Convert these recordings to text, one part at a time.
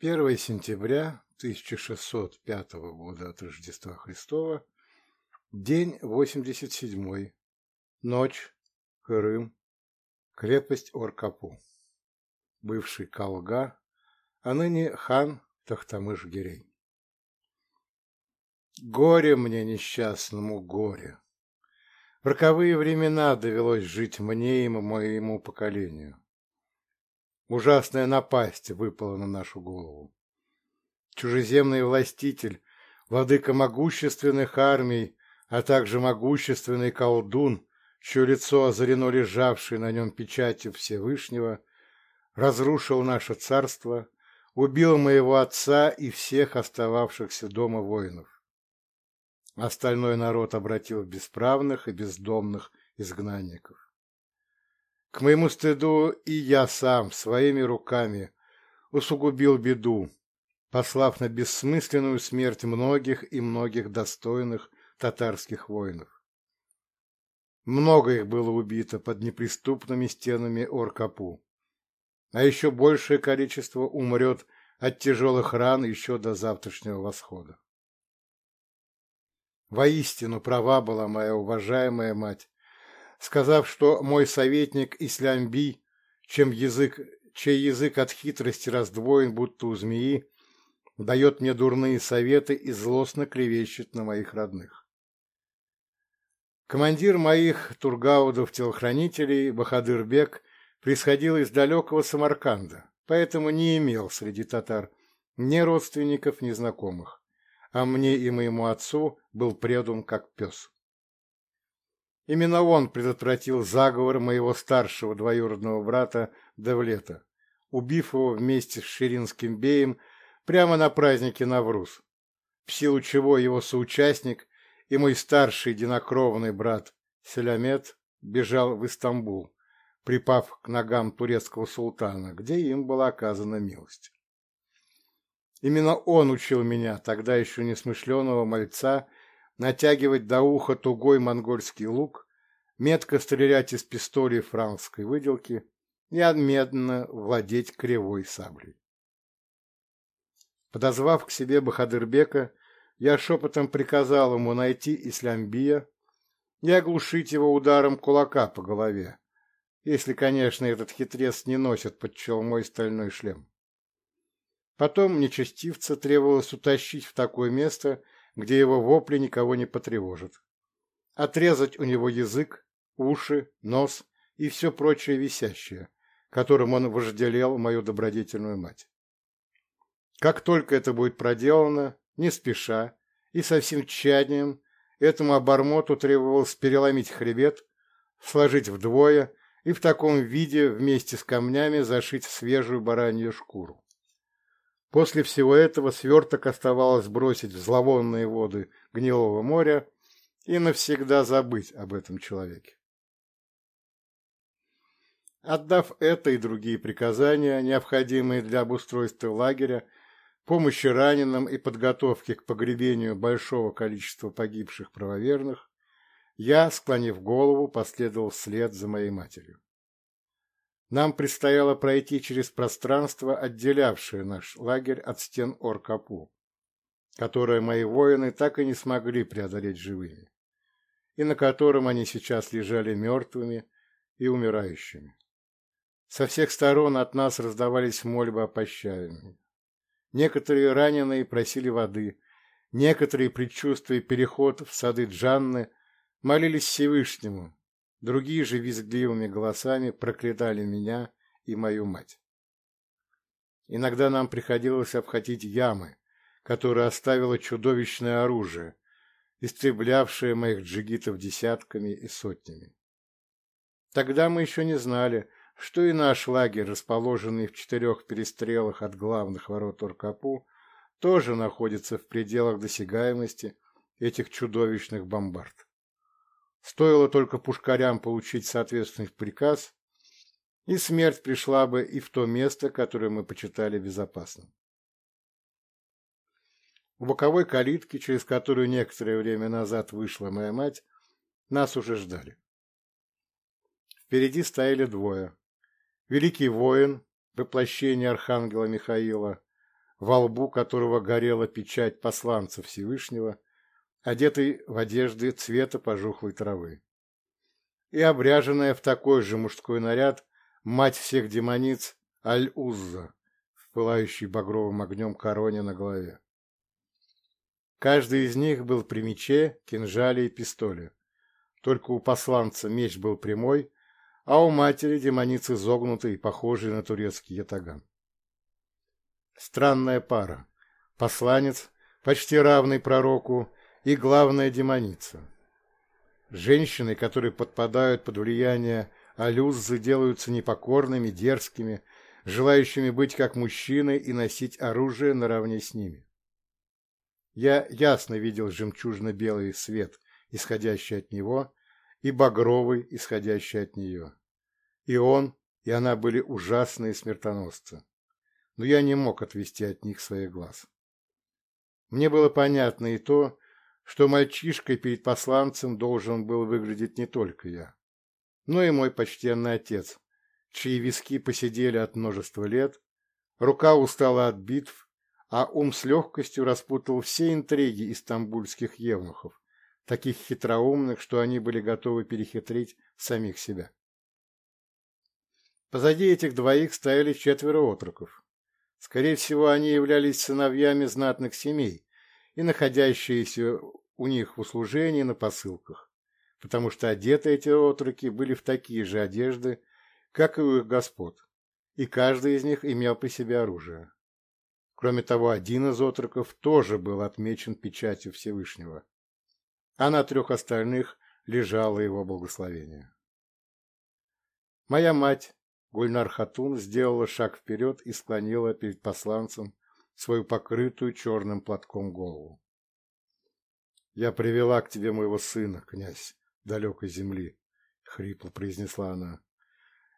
1 сентября 1605 года от Рождества Христова, день 87, ночь, Крым, крепость Оркапу, бывший Калга, а ныне хан Тахтамыш-Гирей. Горе мне несчастному, горе! В роковые времена довелось жить мне и моему поколению. Ужасная напасть выпала на нашу голову. Чужеземный властитель, владыка могущественных армий, а также могущественный колдун, чье лицо озарено лежавшей на нем печатью Всевышнего, разрушил наше царство, убил моего отца и всех остававшихся дома воинов. Остальной народ обратил в бесправных и бездомных изгнанников. К моему стыду и я сам своими руками усугубил беду, послав на бессмысленную смерть многих и многих достойных татарских воинов. Много их было убито под неприступными стенами Оркапу, а еще большее количество умрет от тяжелых ран еще до завтрашнего восхода. Воистину права была моя уважаемая мать, сказав, что мой советник Ислямби, чем язык, чей язык от хитрости раздвоен, будто у змеи, дает мне дурные советы и злостно клевещет на моих родных. Командир моих тургаудов-телохранителей, Бахадыр-бек, происходил из далекого Самарканда, поэтому не имел среди татар ни родственников, ни знакомых а мне и моему отцу был предан как пес. Именно он предотвратил заговор моего старшего двоюродного брата Девлета, убив его вместе с Ширинским беем прямо на празднике Навруз, в силу чего его соучастник и мой старший единокровный брат Селямет бежал в Истамбул, припав к ногам турецкого султана, где им была оказана милость. Именно он учил меня, тогда еще несмышленого мальца, натягивать до уха тугой монгольский лук, метко стрелять из пистолей франкской выделки и медленно владеть кривой саблей. Подозвав к себе Бахадырбека, я шепотом приказал ему найти Ислямбия и оглушить его ударом кулака по голове, если, конечно, этот хитрец не носит под челмой стальной шлем. Потом нечестивца требовалось утащить в такое место, где его вопли никого не потревожат. Отрезать у него язык, уши, нос и все прочее висящее, которым он вожделел мою добродетельную мать. Как только это будет проделано, не спеша и со всем тщанием, этому обормоту требовалось переломить хребет, сложить вдвое и в таком виде вместе с камнями зашить свежую баранью шкуру. После всего этого сверток оставалось бросить в зловонные воды гнилого моря и навсегда забыть об этом человеке. Отдав это и другие приказания, необходимые для обустройства лагеря, помощи раненым и подготовки к погребению большого количества погибших правоверных, я, склонив голову, последовал вслед за моей матерью. Нам предстояло пройти через пространство, отделявшее наш лагерь от стен Оркапу, которое мои воины так и не смогли преодолеть живыми, и на котором они сейчас лежали мертвыми и умирающими. Со всех сторон от нас раздавались мольбы о пощаде. Некоторые раненые просили воды, некоторые, предчувствуя переход в сады Джанны, молились Всевышнему, Другие же визгливыми голосами проклятали меня и мою мать. Иногда нам приходилось обходить ямы, которые оставило чудовищное оружие, истреблявшее моих джигитов десятками и сотнями. Тогда мы еще не знали, что и наш лагерь, расположенный в четырех перестрелах от главных ворот Оркапу, тоже находится в пределах досягаемости этих чудовищных бомбард. Стоило только пушкарям получить соответственный приказ, и смерть пришла бы и в то место, которое мы почитали безопасным. У боковой калитки, через которую некоторое время назад вышла моя мать, нас уже ждали. Впереди стояли двое. Великий воин, воплощение архангела Михаила, во лбу которого горела печать посланца Всевышнего, одетый в одежды цвета пожухлой травы. И обряженная в такой же мужской наряд мать всех демониц Аль-Узза в пылающей багровым огнем короне на голове. Каждый из них был при мече, кинжале и пистоле. Только у посланца меч был прямой, а у матери демоницы изогнутый похожий на турецкий ятаган. Странная пара. Посланец, почти равный пророку, и главная демоница. Женщины, которые подпадают под влияние алюзы, делаются непокорными, дерзкими, желающими быть как мужчины и носить оружие наравне с ними. Я ясно видел жемчужно-белый свет, исходящий от него, и багровый, исходящий от нее. И он, и она были ужасные смертоносцы. Но я не мог отвести от них своих глаз. Мне было понятно и то, что мальчишкой перед посланцем должен был выглядеть не только я, но и мой почтенный отец, чьи виски посидели от множества лет, рука устала от битв, а ум с легкостью распутал все интриги истамбульских евнухов, таких хитроумных, что они были готовы перехитрить самих себя. Позади этих двоих стояли четверо отроков. Скорее всего, они являлись сыновьями знатных семей и находящиеся у них в услужении на посылках, потому что одеты эти отроки были в такие же одежды, как и у их господ, и каждый из них имел при себе оружие. Кроме того, один из отроков тоже был отмечен печатью Всевышнего, а на трех остальных лежало его благословение. Моя мать, Гульнар Хатун, сделала шаг вперед и склонила перед посланцем свою покрытую черным платком голову. «Я привела к тебе моего сына, князь, далекой земли», — хрипло произнесла она.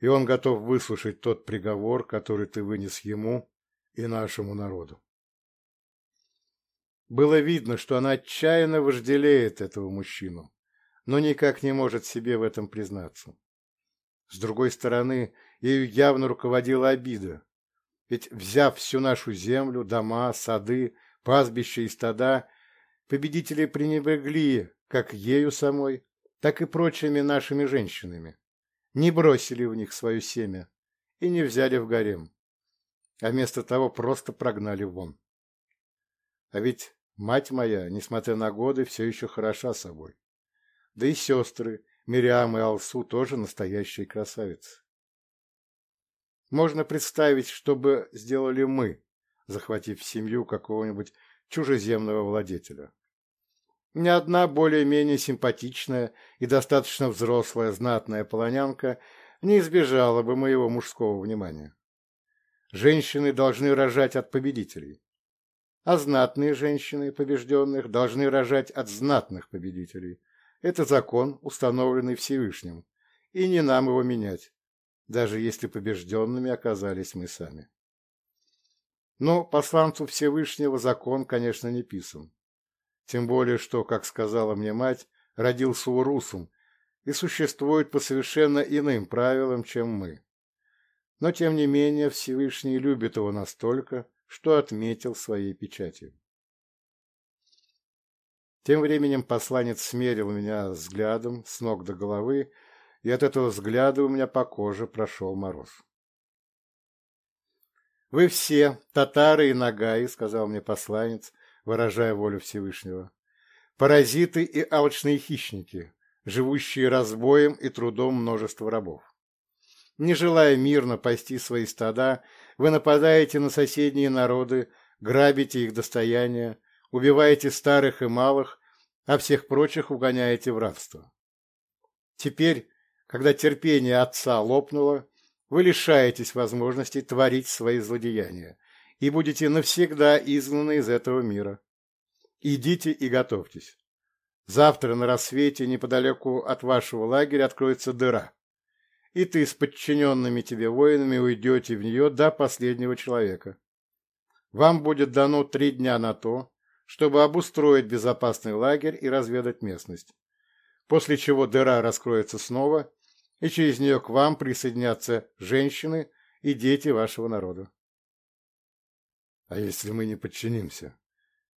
«И он готов выслушать тот приговор, который ты вынес ему и нашему народу». Было видно, что она отчаянно вожделеет этого мужчину, но никак не может себе в этом признаться. С другой стороны, ею явно руководила обида, ведь, взяв всю нашу землю, дома, сады, пастбища и стада, победители пренебрегли как ею самой, так и прочими нашими женщинами, не бросили в них свое семя и не взяли в гарем, а вместо того просто прогнали вон. А ведь Мать моя, несмотря на годы, все еще хороша собой. Да и сестры, Мириам и Алсу, тоже настоящие красавицы. Можно представить, что бы сделали мы, захватив семью какого-нибудь чужеземного владетеля. Ни одна более-менее симпатичная и достаточно взрослая знатная полонянка не избежала бы моего мужского внимания. Женщины должны рожать от победителей а знатные женщины побежденных должны рожать от знатных победителей. Это закон, установленный Всевышним, и не нам его менять, даже если побежденными оказались мы сами. Но посланцу Всевышнего закон, конечно, не писан. Тем более, что, как сказала мне мать, родился урусом и существует по совершенно иным правилам, чем мы. Но, тем не менее, Всевышний любит его настолько, что отметил своей печатью. Тем временем посланец смерил меня взглядом с ног до головы, и от этого взгляда у меня по коже прошел мороз. «Вы все, татары и нагаи», — сказал мне посланец, выражая волю Всевышнего, — «паразиты и алчные хищники, живущие разбоем и трудом множества рабов. Не желая мирно пасти свои стада, вы нападаете на соседние народы, грабите их достояние, убиваете старых и малых, а всех прочих угоняете в рабство. Теперь, когда терпение отца лопнуло, вы лишаетесь возможности творить свои злодеяния и будете навсегда изгнаны из этого мира. Идите и готовьтесь. Завтра на рассвете неподалеку от вашего лагеря откроется дыра и ты с подчиненными тебе воинами уйдете в нее до последнего человека. Вам будет дано три дня на то, чтобы обустроить безопасный лагерь и разведать местность, после чего дыра раскроется снова, и через нее к вам присоединятся женщины и дети вашего народа. А если мы не подчинимся?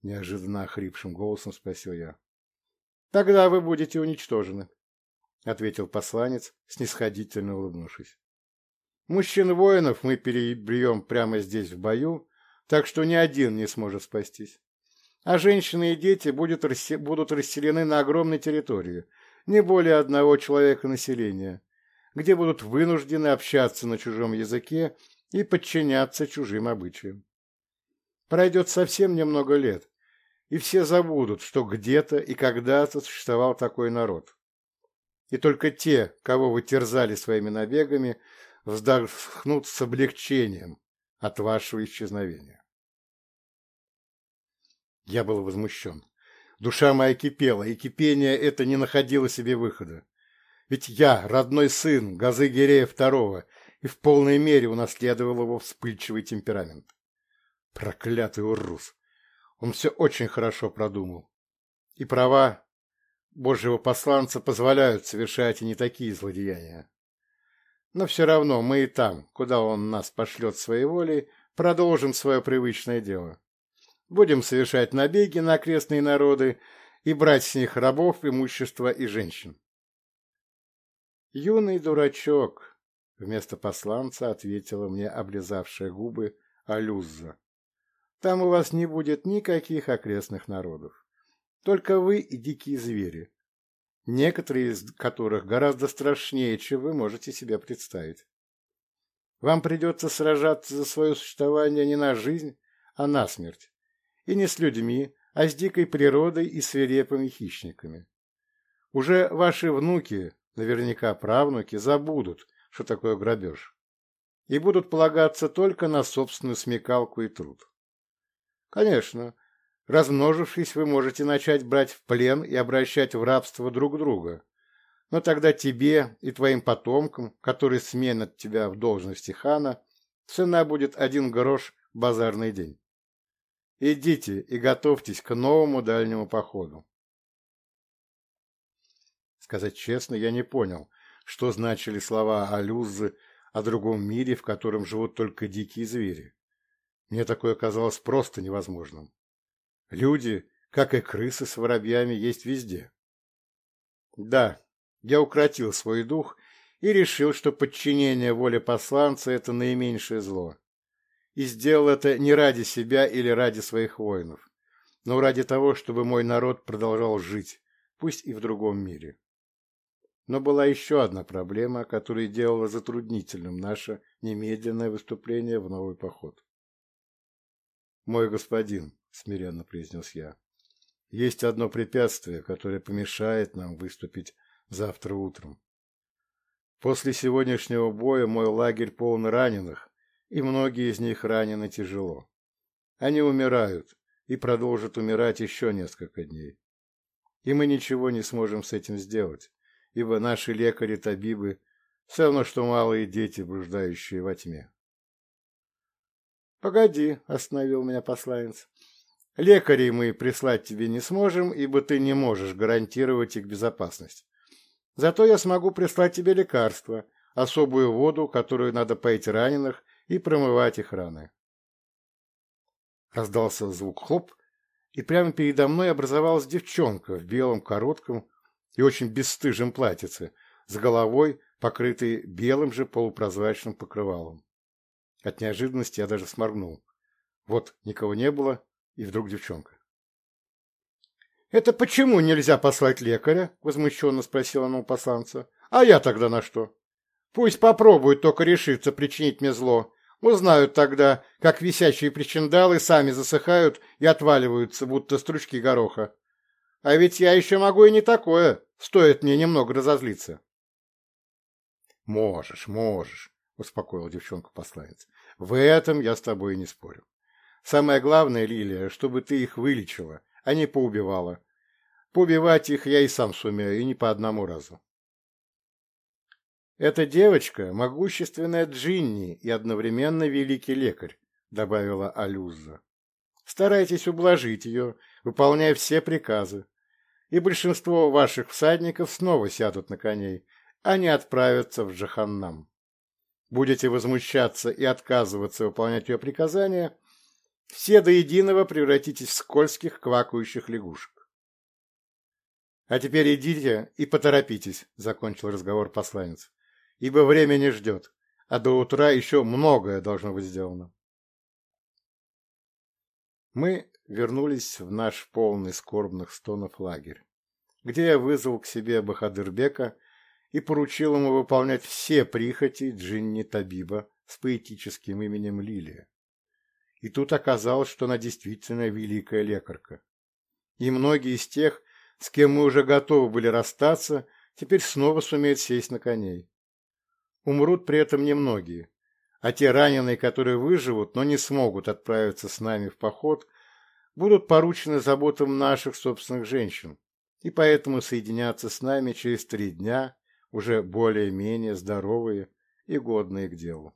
Неожиданно охрипшим голосом спросил я. Тогда вы будете уничтожены, ответил посланец, снисходительно улыбнувшись. Мужчин-воинов мы перебьем прямо здесь в бою, так что ни один не сможет спастись. А женщины и дети будут, будут расселены на огромной территории, не более одного человека населения, где будут вынуждены общаться на чужом языке и подчиняться чужим обычаям. Пройдет совсем немного лет, и все забудут, что где-то и когда-то существовал такой народ. И только те, кого вы терзали своими набегами, вздохнут с облегчением от вашего исчезновения. Я был возмущен. Душа моя кипела, и кипение это не находило себе выхода. Ведь я, родной сын Газы Гирея II, и в полной мере унаследовал его вспыльчивый темперамент. Проклятый урус! Он все очень хорошо продумал. И права Божьего посланца позволяют совершать и не такие злодеяния. Но все равно мы и там, куда он нас пошлет своей волей, продолжим свое привычное дело. Будем совершать набеги на окрестные народы и брать с них рабов, имущество и женщин. Юный дурачок, вместо посланца ответила мне облизавшая губы Алюза. Там у вас не будет никаких окрестных народов. Только вы и дикие звери, некоторые из которых гораздо страшнее, чем вы можете себе представить. Вам придется сражаться за свое существование не на жизнь, а на смерть. И не с людьми, а с дикой природой и свирепыми хищниками. Уже ваши внуки, наверняка правнуки, забудут, что такое грабеж, и будут полагаться только на собственную смекалку и труд. Конечно, Размножившись, вы можете начать брать в плен и обращать в рабство друг друга. Но тогда тебе и твоим потомкам, которые сменят тебя в должности хана, цена будет один грош базарный день. Идите и готовьтесь к новому дальнему походу. Сказать честно, я не понял, что значили слова Алюзы о другом мире, в котором живут только дикие звери. Мне такое казалось просто невозможным. Люди, как и крысы с воробьями, есть везде. Да, я укротил свой дух и решил, что подчинение воле посланца – это наименьшее зло. И сделал это не ради себя или ради своих воинов, но ради того, чтобы мой народ продолжал жить, пусть и в другом мире. Но была еще одна проблема, которая делала затруднительным наше немедленное выступление в новый поход. «Мой господин», — смиренно произнес я. «Есть одно препятствие, которое помешает нам выступить завтра утром. После сегодняшнего боя мой лагерь полон раненых, и многие из них ранены тяжело. Они умирают и продолжат умирать еще несколько дней. И мы ничего не сможем с этим сделать, ибо наши лекари-табибы все равно, что малые дети, блуждающие во тьме. — Погоди, — остановил меня посланец. Лекарей мы прислать тебе не сможем, ибо ты не можешь гарантировать их безопасность. Зато я смогу прислать тебе лекарства, особую воду, которую надо поить раненых и промывать их раны. Раздался звук хлоп, и прямо передо мной образовалась девчонка в белом коротком и очень бесстыжем платьице, с головой, покрытой белым же полупрозрачным покрывалом. От неожиданности я даже сморгнул. Вот никого не было, и вдруг девчонка. «Это почему нельзя послать лекаря?» — возмущенно спросила она у посланца. «А я тогда на что? Пусть попробуют только решиться причинить мне зло. Узнают тогда, как висящие причиндалы сами засыхают и отваливаются, будто стручки гороха. А ведь я еще могу и не такое, стоит мне немного разозлиться». «Можешь, можешь», — успокоил девчонку посланец. «В этом я с тобой не спорю. Самое главное, Лилия, чтобы ты их вылечила, а не поубивала. Поубивать их я и сам сумею, и не по одному разу. Эта девочка – могущественная Джинни и одновременно великий лекарь, добавила Алюза. Старайтесь ублажить ее, выполняя все приказы, и большинство ваших всадников снова сядут на коней, а не отправятся в Джаханнам. Будете возмущаться и отказываться выполнять ее приказания – Все до единого превратитесь в скользких квакающих лягушек. — А теперь идите и поторопитесь, — закончил разговор посланец, — ибо время не ждет, а до утра еще многое должно быть сделано. Мы вернулись в наш полный скорбных стонов лагерь, где я вызвал к себе Бахадырбека и поручил ему выполнять все прихоти Джинни Табиба с поэтическим именем Лилия. И тут оказалось, что она действительно великая лекарка. И многие из тех, с кем мы уже готовы были расстаться, теперь снова сумеют сесть на коней. Умрут при этом немногие, а те раненые, которые выживут, но не смогут отправиться с нами в поход, будут поручены заботам наших собственных женщин, и поэтому соединятся с нами через три дня, уже более-менее здоровые и годные к делу.